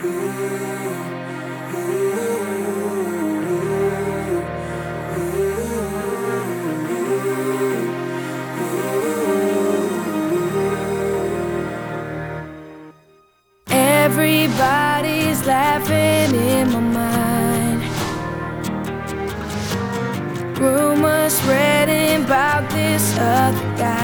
Everybody's laughing in my mind. Rumors spreading about this other guy.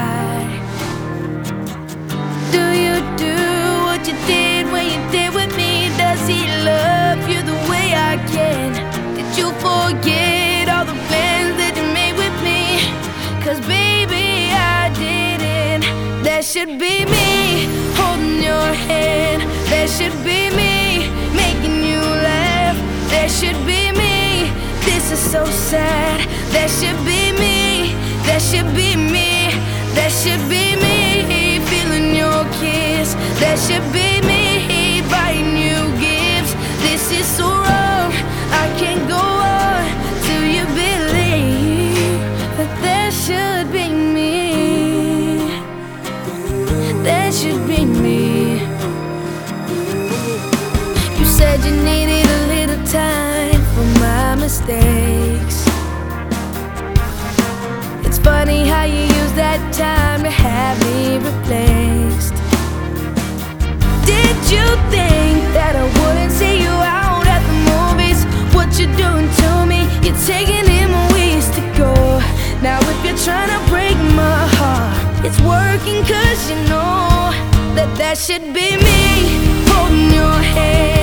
Should be me holding your hand. That should be me making you laugh. That should be me. This is so sad. That should be me. That should be me. That should be me feeling your kiss. That should me replaced. Did you think that I wouldn't see you out at the movies? What you doing to me? You're taking in my ways to go. Now if you're trying to break my heart, it's working cause you know that that should be me holding